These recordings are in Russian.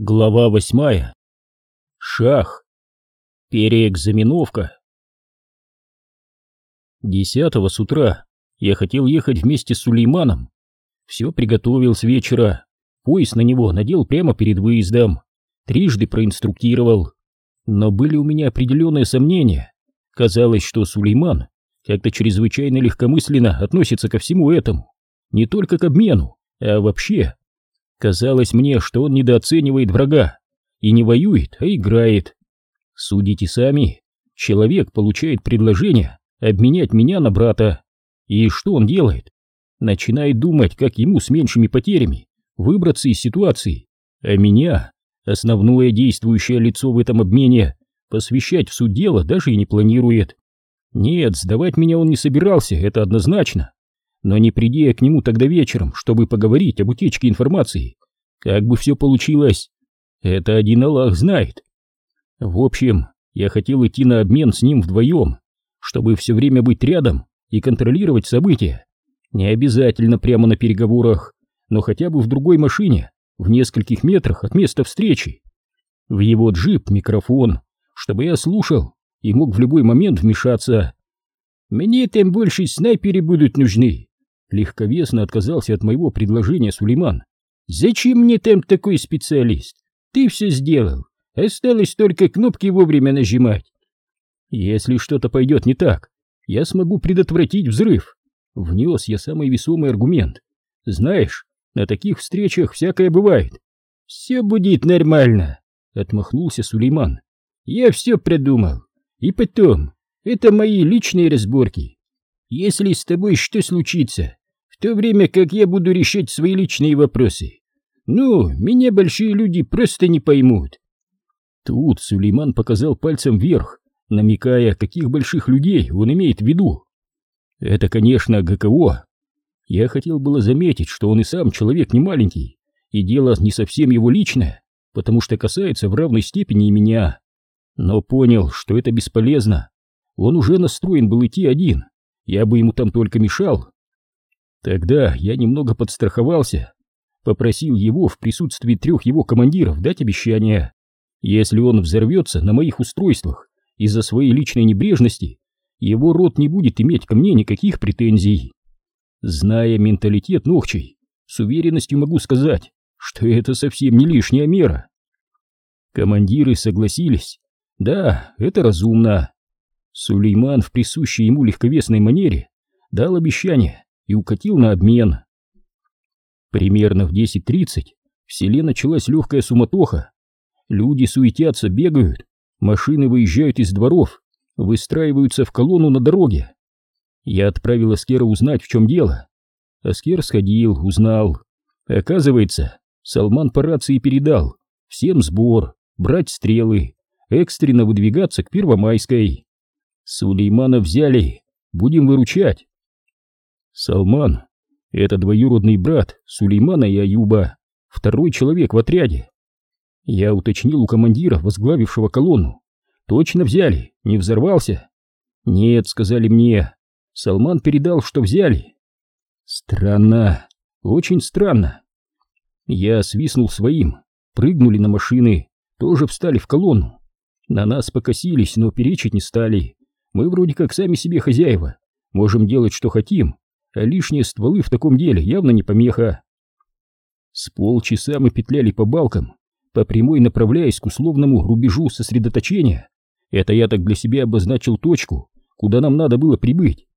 Глава восьмая. Шах. Переэкзаменовка. Десятого с утра я хотел ехать вместе с Сулейманом. Все приготовил с вечера. Пояс на него надел прямо перед выездом. Трижды проинструктировал. Но были у меня определенные сомнения. Казалось, что Сулейман как-то чрезвычайно легкомысленно относится ко всему этому. Не только к обмену, а вообще Казалось мне, что он недооценивает врага и не воюет, а играет. Судите сами. Человек получает предложение обменять меня на брата. И что он делает? Начинает думать, как ему с меньшими потерями выбраться из ситуации. А меня, основное действующее лицо в этом обмене, посвящать в суть дела даже и не планирует. Нет, сдавать меня он не собирался, это однозначно но не приди я к нему тогда вечером, чтобы поговорить об утечке информации. Как бы все получилось, это один Аллах знает. В общем, я хотел идти на обмен с ним вдвоем, чтобы все время быть рядом и контролировать события. Не обязательно прямо на переговорах, но хотя бы в другой машине, в нескольких метрах от места встречи. В его джип микрофон, чтобы я слушал и мог в любой момент вмешаться. Мне тем больше снайперы будут нужны, Легковесно отказался от моего предложения Сулейман. «Зачем мне там такой специалист? Ты все сделал. Осталось только кнопки вовремя нажимать. Если что-то пойдет не так, я смогу предотвратить взрыв. Внес я самый весомый аргумент. Знаешь, на таких встречах всякое бывает. Все будет нормально, отмахнулся Сулейман. Я все придумал. И потом, это мои личные разборки. Если с тобой что случится, то время как я буду решать свои личные вопросы. Ну, меня большие люди просто не поймут. Тут Сулейман показал пальцем вверх, намекая, каких больших людей он имеет в виду. Это, конечно, ГКО. Я хотел было заметить, что он и сам человек не маленький, и дело не совсем его личное, потому что касается в равной степени и меня. Но понял, что это бесполезно. Он уже настроен был идти один, я бы ему там только мешал. Тогда я немного подстраховался, попросил его в присутствии трех его командиров дать обещание. Если он взорвется на моих устройствах из-за своей личной небрежности, его род не будет иметь ко мне никаких претензий. Зная менталитет Нохчей, с уверенностью могу сказать, что это совсем не лишняя мера. Командиры согласились. Да, это разумно. Сулейман в присущей ему легковесной манере дал обещание и укатил на обмен. Примерно в 10.30 в селе началась легкая суматоха. Люди суетятся, бегают, машины выезжают из дворов, выстраиваются в колонну на дороге. Я отправил Аскера узнать, в чем дело. Аскер сходил, узнал. Оказывается, Салман по рации передал всем сбор, брать стрелы, экстренно выдвигаться к Первомайской. Сулеймана взяли, будем выручать. Салман — это двоюродный брат Сулеймана и Аюба, второй человек в отряде. Я уточнил у командира, возглавившего колонну. Точно взяли, не взорвался? Нет, сказали мне. Салман передал, что взяли. Странно, очень странно. Я свистнул своим, прыгнули на машины, тоже встали в колонну. На нас покосились, но перечить не стали. Мы вроде как сами себе хозяева, можем делать, что хотим, а лишние стволы в таком деле явно не помеха. С полчаса мы петляли по балкам, по прямой направляясь к условному рубежу сосредоточения. Это я так для себя обозначил точку, куда нам надо было прибыть.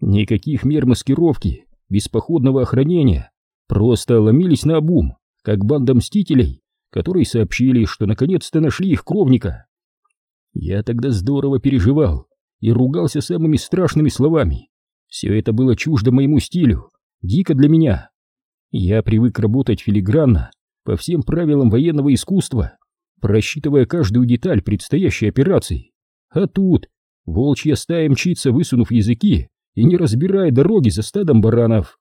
Никаких мер маскировки, без походного охранения, просто ломились на обум, как банда мстителей, которые сообщили, что наконец-то нашли их кровника. Я тогда здорово переживал и ругался самыми страшными словами, все это было чуждо моему стилю, дико для меня. Я привык работать филигранно, по всем правилам военного искусства, просчитывая каждую деталь предстоящей операции. А тут волчья стая мчится, высунув языки и не разбирая дороги за стадом баранов.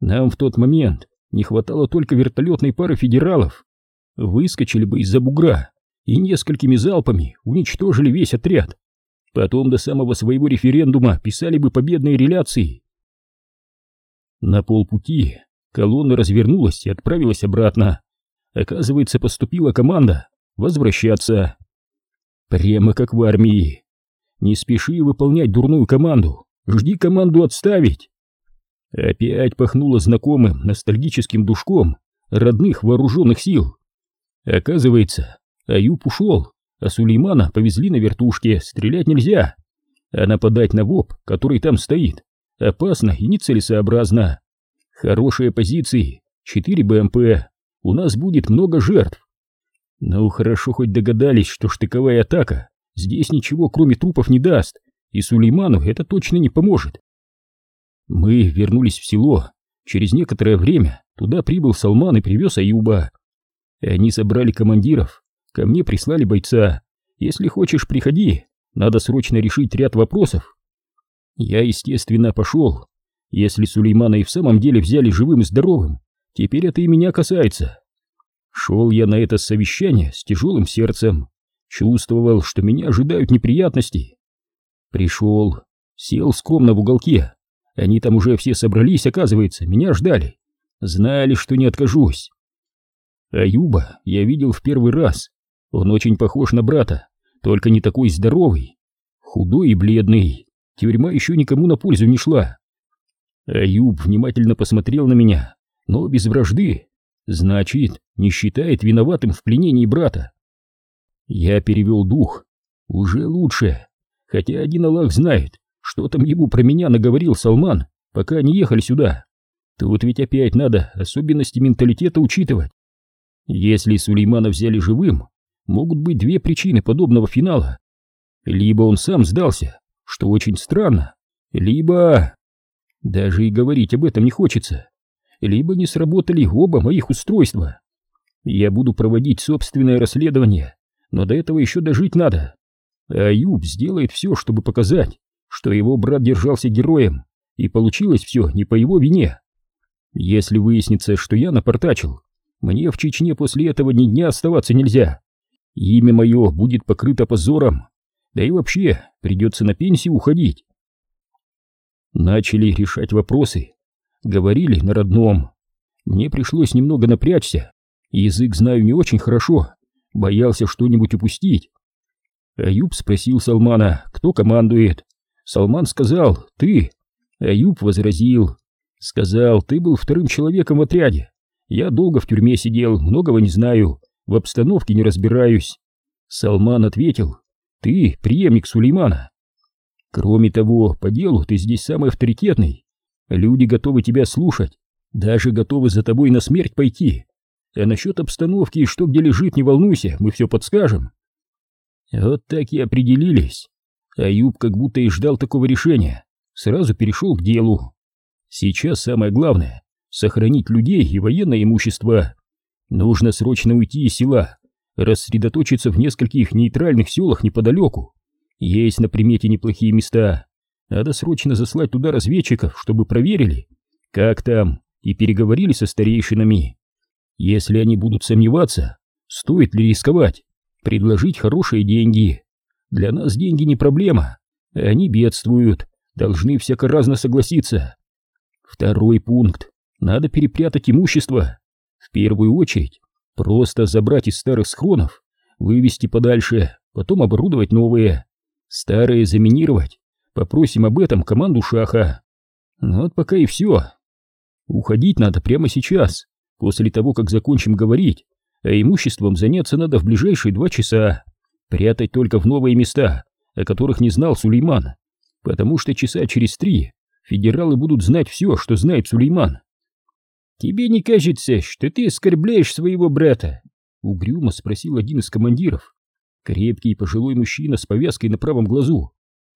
Нам в тот момент не хватало только вертолетной пары федералов. Выскочили бы из-за бугра и несколькими залпами уничтожили весь отряд. Потом до самого своего референдума писали бы победные реляции. На полпути колонна развернулась и отправилась обратно. Оказывается, поступила команда возвращаться. Прямо как в армии. Не спеши выполнять дурную команду, жди команду отставить. Опять пахнуло знакомым ностальгическим душком родных вооруженных сил. Оказывается, Аюб ушел, а Сулеймана повезли на вертушке, стрелять нельзя. А нападать на ВОП, который там стоит, опасно и нецелесообразно. Хорошие позиции, 4 БМП, у нас будет много жертв. Ну, хорошо хоть догадались, что штыковая атака здесь ничего кроме трупов не даст, и Сулейману это точно не поможет. Мы вернулись в село. Через некоторое время туда прибыл Салман и привез Аюба. Они собрали командиров, ко мне прислали бойца. Если хочешь, приходи, надо срочно решить ряд вопросов. Я, естественно, пошел. Если Сулеймана и в самом деле взяли живым и здоровым, теперь это и меня касается. Шел я на это совещание с тяжелым сердцем. Чувствовал, что меня ожидают неприятности. Пришел, сел скромно в уголке. Они там уже все собрались, оказывается, меня ждали. Знали, что не откажусь. Аюба я видел в первый раз. Он очень похож на брата, только не такой здоровый. Худой и бледный. Тюрьма еще никому на пользу не шла. Аюб внимательно посмотрел на меня, но без вражды. Значит, не считает виноватым в пленении брата. Я перевел дух. Уже лучше. Хотя один Аллах знает, что там ему про меня наговорил Салман, пока они ехали сюда. Тут ведь опять надо особенности менталитета учитывать. Если Сулеймана взяли живым, могут быть две причины подобного финала. Либо он сам сдался, что очень странно, либо... Даже и говорить об этом не хочется. Либо не сработали оба моих устройства. Я буду проводить собственное расследование, но до этого еще дожить надо. А Аюб сделает все, чтобы показать, что его брат держался героем, и получилось все не по его вине. Если выяснится, что я напортачил, мне в Чечне после этого ни дня оставаться нельзя. Имя мое будет покрыто позором, да и вообще придется на пенсию уходить. Начали решать вопросы. Говорили на родном. Мне пришлось немного напрячься. Язык знаю не очень хорошо. Боялся что-нибудь упустить. Аюб спросил Салмана, кто командует. Салман сказал, ты. Аюб возразил. Сказал, ты был вторым человеком в отряде. Я долго в тюрьме сидел, многого не знаю, в обстановке не разбираюсь. Салман ответил, ты преемник Сулеймана. Кроме того, по делу ты здесь самый авторитетный. Люди готовы тебя слушать, даже готовы за тобой на смерть пойти. А насчет обстановки и что где лежит, не волнуйся, мы все подскажем. Вот так и определились. Аюб как будто и ждал такого решения, сразу перешел к делу. Сейчас самое главное — сохранить людей и военное имущество. Нужно срочно уйти из села, рассредоточиться в нескольких нейтральных селах неподалеку. Есть на примете неплохие места. Надо срочно заслать туда разведчиков, чтобы проверили, как там, и переговорили со старейшинами. Если они будут сомневаться, стоит ли рисковать, предложить хорошие деньги. Для нас деньги не проблема, они бедствуют, должны всяко разно согласиться. Второй пункт. Надо перепрятать имущество. В первую очередь, просто забрать из старых схронов, вывести подальше, потом оборудовать новые. Старые заминировать. Попросим об этом команду Шаха. Вот пока и все. Уходить надо прямо сейчас, после того, как закончим говорить, а имуществом заняться надо в ближайшие два часа. Прятать только в новые места, о которых не знал Сулейман, потому что часа через три федералы будут знать все, что знает Сулейман. «Тебе не кажется, что ты оскорбляешь своего брата?» — угрюмо спросил один из командиров. Крепкий пожилой мужчина с повязкой на правом глазу.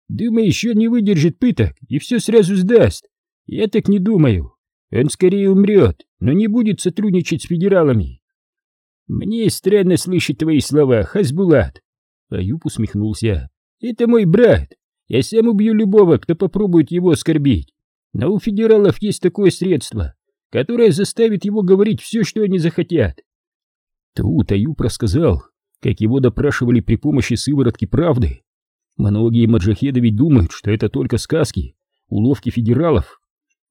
«Думаю, еще не выдержит пыток и все сразу сдаст. Я так не думаю. Он скорее умрет, но не будет сотрудничать с федералами». «Мне странно слышать твои слова, Хазбулат». Аюб усмехнулся. «Это мой брат. Я сам убью любого, кто попробует его оскорбить. Но у федералов есть такое средство, которое заставит его говорить все, что они захотят». Тут Аюб рассказал, как его допрашивали при помощи сыворотки правды. Многие маджахеды ведь думают, что это только сказки, уловки федералов.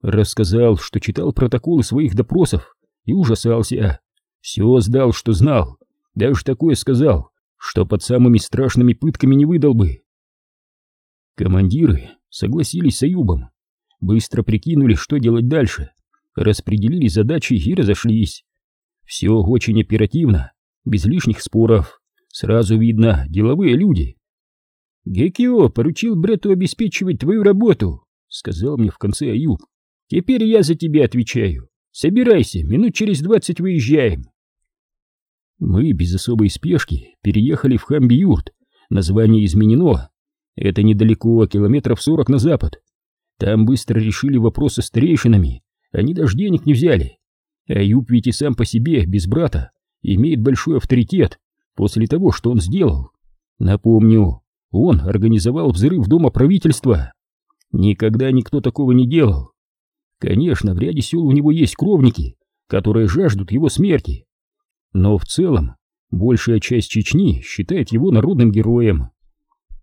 Рассказал, что читал протоколы своих допросов и ужасался. Все сдал, что знал, даже такое сказал, что под самыми страшными пытками не выдал бы. Командиры согласились с Аюбом, быстро прикинули, что делать дальше, распределили задачи и разошлись. Все очень оперативно, без лишних споров. Сразу видно, деловые люди. «Гекио поручил Брету обеспечивать твою работу», — сказал мне в конце Аюб. «Теперь я за тебя отвечаю. Собирайся, минут через двадцать выезжаем». Мы без особой спешки переехали в Хамбиюрт. Название изменено. Это недалеко, километров сорок на запад. Там быстро решили вопросы с старейшинами. Они даже денег не взяли. Аюб ведь и сам по себе, без брата, имеет большой авторитет после того, что он сделал. Напомню, он организовал взрыв дома правительства. Никогда никто такого не делал. Конечно, в ряде сел у него есть кровники, которые жаждут его смерти. Но в целом, большая часть Чечни считает его народным героем.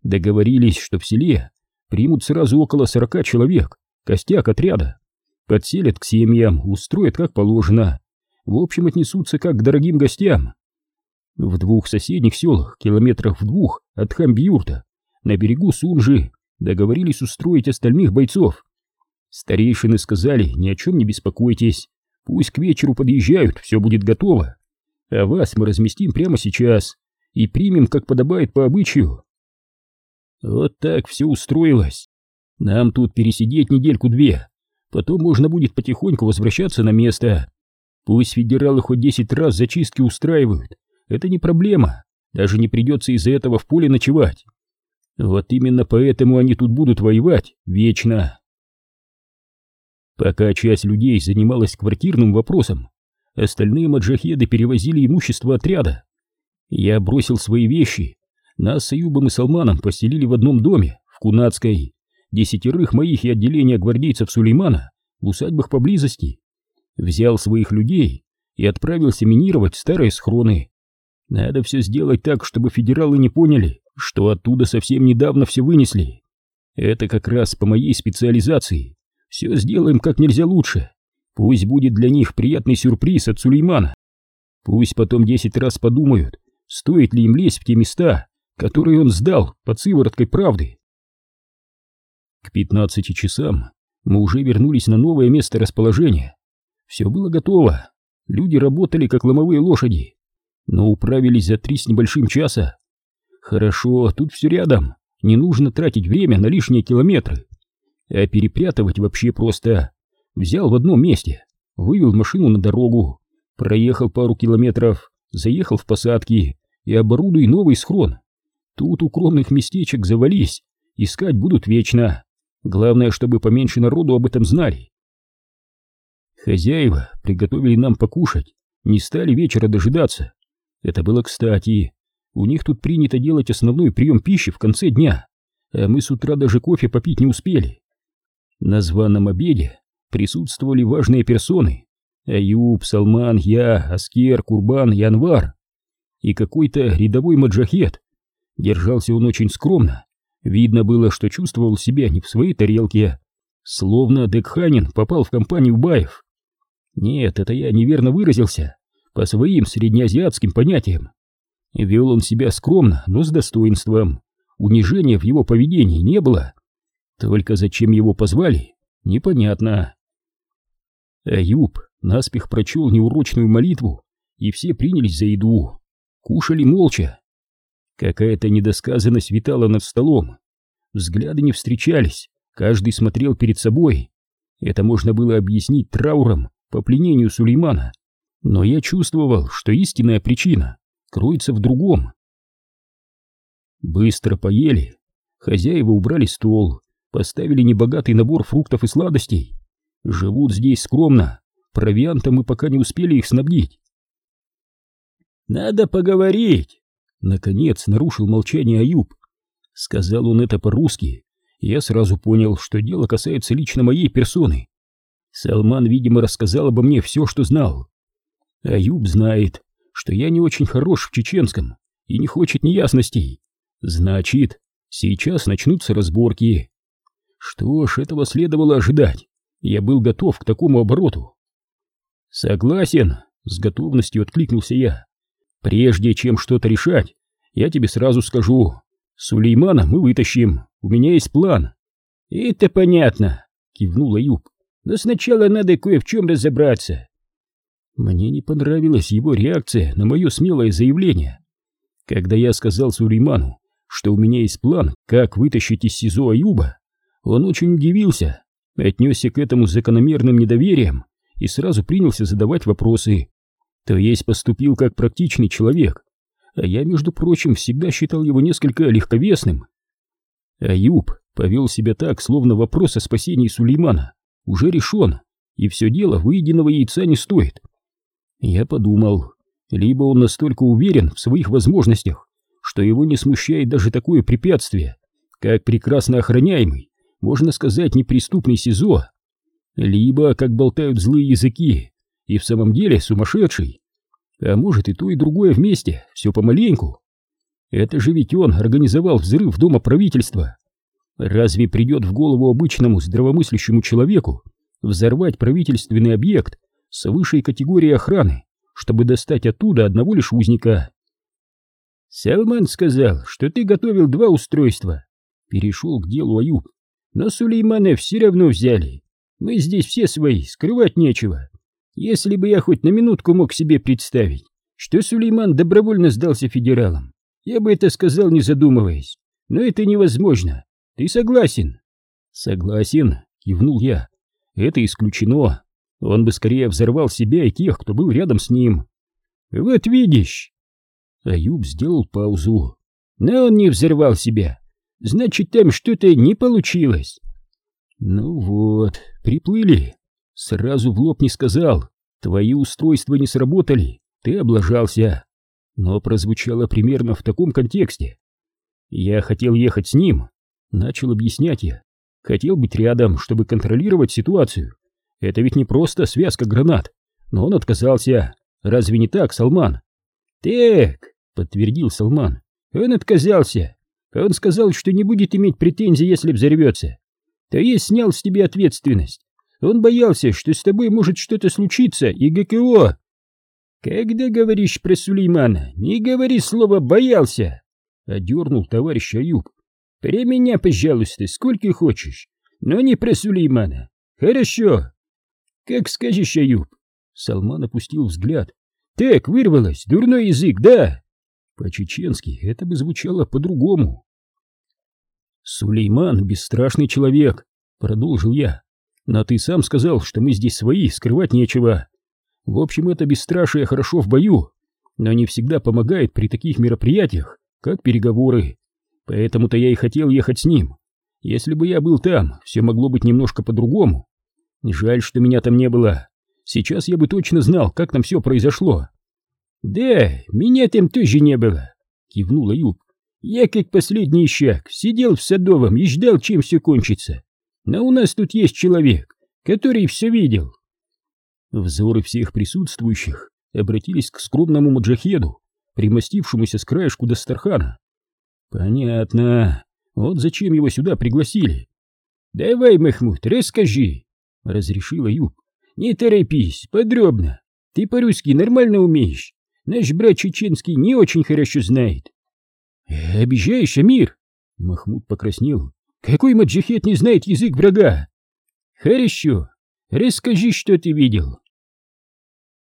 Договорились, что в селе примут сразу около сорока человек, костяк отряда подселят к семьям, устроят как положено. В общем, отнесутся как к дорогим гостям. В двух соседних селах, километрах в двух от Хамбиюрта, на берегу Сунжи, договорились устроить остальных бойцов. Старейшины сказали, ни о чем не беспокойтесь, пусть к вечеру подъезжают, все будет готово. А вас мы разместим прямо сейчас и примем, как подобает по обычаю. Вот так все устроилось. Нам тут пересидеть недельку-две, Потом можно будет потихоньку возвращаться на место. Пусть федералы хоть десять раз зачистки устраивают. Это не проблема. Даже не придется из-за этого в поле ночевать. Вот именно поэтому они тут будут воевать вечно. Пока часть людей занималась квартирным вопросом, остальные маджахеды перевозили имущество отряда. Я бросил свои вещи. Нас с Аюбом и Салманом поселили в одном доме, в Кунацкой десятерых моих и отделения гвардейцев Сулеймана в усадьбах поблизости, взял своих людей и отправился минировать старые схроны. Надо все сделать так, чтобы федералы не поняли, что оттуда совсем недавно все вынесли. Это как раз по моей специализации. Все сделаем как нельзя лучше. Пусть будет для них приятный сюрприз от Сулеймана. Пусть потом десять раз подумают, стоит ли им лезть в те места, которые он сдал под сывороткой правды. К 15 часам мы уже вернулись на новое место расположения. Все было готово. Люди работали как ломовые лошади, но управились за три с небольшим часа. Хорошо, тут все рядом, не нужно тратить время на лишние километры. А перепрятывать вообще просто. Взял в одном месте, вывел машину на дорогу, проехал пару километров, заехал в посадки и оборудуй новый схрон. Тут укромных местечек завались, искать будут вечно. Главное, чтобы поменьше народу об этом знали. Хозяева приготовили нам покушать, не стали вечера дожидаться. Это было кстати. У них тут принято делать основной прием пищи в конце дня, а мы с утра даже кофе попить не успели. На званом обеде присутствовали важные персоны. Аюб, Салман, я, Аскер, Курбан, Январ и какой-то рядовой маджахет. Держался он очень скромно, Видно было, что чувствовал себя не в своей тарелке, словно Декханин попал в компанию Баев. Нет, это я неверно выразился, по своим среднеазиатским понятиям. Вел он себя скромно, но с достоинством. Унижения в его поведении не было. Только зачем его позвали, непонятно. Аюб наспех прочел неурочную молитву, и все принялись за еду. Кушали молча, Какая-то недосказанность витала над столом. Взгляды не встречались, каждый смотрел перед собой. Это можно было объяснить трауром по пленению Сулеймана. Но я чувствовал, что истинная причина кроется в другом. Быстро поели. Хозяева убрали стол, поставили небогатый набор фруктов и сладостей. Живут здесь скромно, провиантом мы пока не успели их снабдить. «Надо поговорить!» Наконец нарушил молчание Аюб. Сказал он это по-русски. Я сразу понял, что дело касается лично моей персоны. Салман, видимо, рассказал обо мне все, что знал. Аюб знает, что я не очень хорош в чеченском и не хочет неясностей. Значит, сейчас начнутся разборки. Что ж, этого следовало ожидать. Я был готов к такому обороту. Согласен, С готовностью откликнулся я. Прежде чем что-то решать, я тебе сразу скажу. Сулеймана мы вытащим, у меня есть план. Это понятно, кивнул Аюб. Но сначала надо кое в чем разобраться. Мне не понравилась его реакция на мое смелое заявление. Когда я сказал Сулейману, что у меня есть план, как вытащить из СИЗО Аюба, он очень удивился, отнесся к этому закономерным недоверием и сразу принялся задавать вопросы. То есть поступил как практичный человек, а я, между прочим, всегда считал его несколько легковесным. Аюб повел себя так, словно вопрос о спасении Сулеймана уже решен, и все дело выеденного яйца не стоит. Я подумал, либо он настолько уверен в своих возможностях, что его не смущает даже такое препятствие, как прекрасно охраняемый, можно сказать, неприступный СИЗО, либо, как болтают злые языки, и в самом деле сумасшедший. А может и то, и другое вместе, все помаленьку. Это же ведь он организовал взрыв дома правительства. Разве придет в голову обычному здравомыслящему человеку взорвать правительственный объект с высшей категорией охраны, чтобы достать оттуда одного лишь узника? Салман сказал, что ты готовил два устройства. Перешел к делу Аюб. Но Сулеймана все равно взяли. Мы здесь все свои, скрывать нечего. Если бы я хоть на минутку мог себе представить, что Сулейман добровольно сдался федералам, я бы это сказал, не задумываясь. Но это невозможно. Ты согласен? Согласен, кивнул я. Это исключено. Он бы скорее взорвал себя и тех, кто был рядом с ним. Вот видишь. Аюб сделал паузу. Но он не взорвал себя. Значит, там что-то не получилось. Ну вот, приплыли. Сразу в лоб не сказал. Твои устройства не сработали, ты облажался. Но прозвучало примерно в таком контексте. Я хотел ехать с ним, начал объяснять я. Хотел быть рядом, чтобы контролировать ситуацию. Это ведь не просто связка гранат. Но он отказался. Разве не так, Салман? Так, подтвердил Салман. Он отказался. Он сказал, что не будет иметь претензий, если взорвется. То есть снял с тебя ответственность. Он боялся, что с тобой может что-то случиться, и ГКО... Когда говоришь про Сулеймана, не говори слово «боялся», — одернул товарищ Аюб. При меня, пожалуйста, сколько хочешь, но не про Сулеймана. Хорошо. Как скажешь, Аюб. Салман опустил взгляд. Так, вырвалось, дурной язык, да? По-чеченски это бы звучало по-другому. Сулейман — бесстрашный человек, продолжил я. Но ты сам сказал, что мы здесь свои, скрывать нечего. В общем, это бесстрашие хорошо в бою, но не всегда помогает при таких мероприятиях, как переговоры. Поэтому-то я и хотел ехать с ним. Если бы я был там, все могло быть немножко по-другому. Жаль, что меня там не было. Сейчас я бы точно знал, как там все произошло. Да, меня там тоже не было, кивнул Аюб. Я как последний ищак сидел в Садовом и ждал, чем все кончится. Но у нас тут есть человек, который все видел. Взоры всех присутствующих обратились к скромному маджахеду, примостившемуся с краешку Дастархана. Понятно. Вот зачем его сюда пригласили. Давай, Махмуд, расскажи, разрешила Юб. Не торопись, подробно. Ты по-русски нормально умеешь. Наш брат чеченский не очень хорошо знает. Обижаешь, Амир? Махмуд покраснел. Какой маджахет не знает язык врага? Хорошо, расскажи, что ты видел.